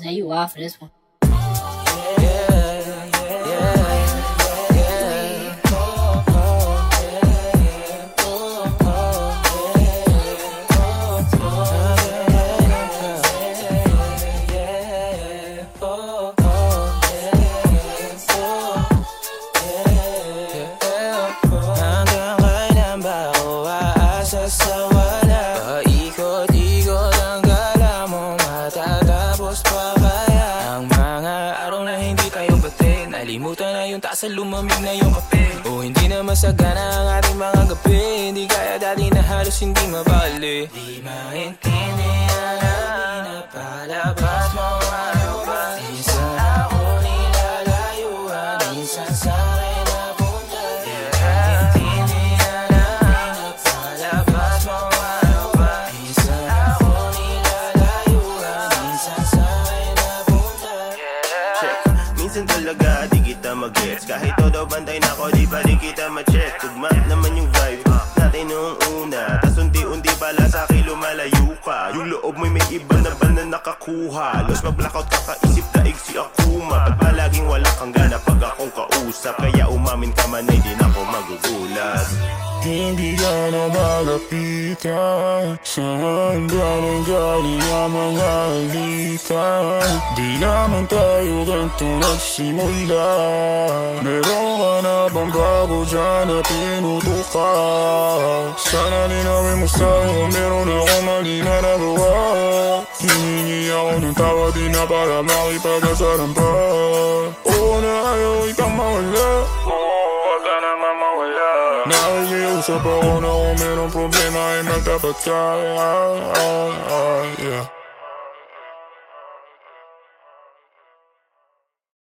Now you off for this one. so what hindi tayo bate Nalimutan na yung taas at lumamig na yung kape. O hindi na masagana ang ating mga gabi. Hindi kaya dati na halos hindi mabali. Di maintindihan ang pinapalabas mo ano ba? Minsan ako nilalayuan Minsan sa Minsan talaga di kita mag-gets. Kahit todo bantay na ako di pa rin kita ma-check. Tugma naman yung vibe natin noong una. Tas unti-unti pala sa akin lumalayo ka. Yung loob mo'y may iba na ba na nakakuha? Los mag-blackout kakaisip daig si Akuma. Ba't magugulat. Hindi ka na malapitan nang galing ang mga alitan Di naman tayo ganito nagsimula. Meron ka na bang bago dyan na tinutukan Sana linawin mo sa'yo Meron ako mali na nagawa. Hihingi ako ng tawa di na para makipag-asaran pa. Oo na ayaw ikang mawala mawala Nakikiusap ako na kung merong problema ay magdapat ka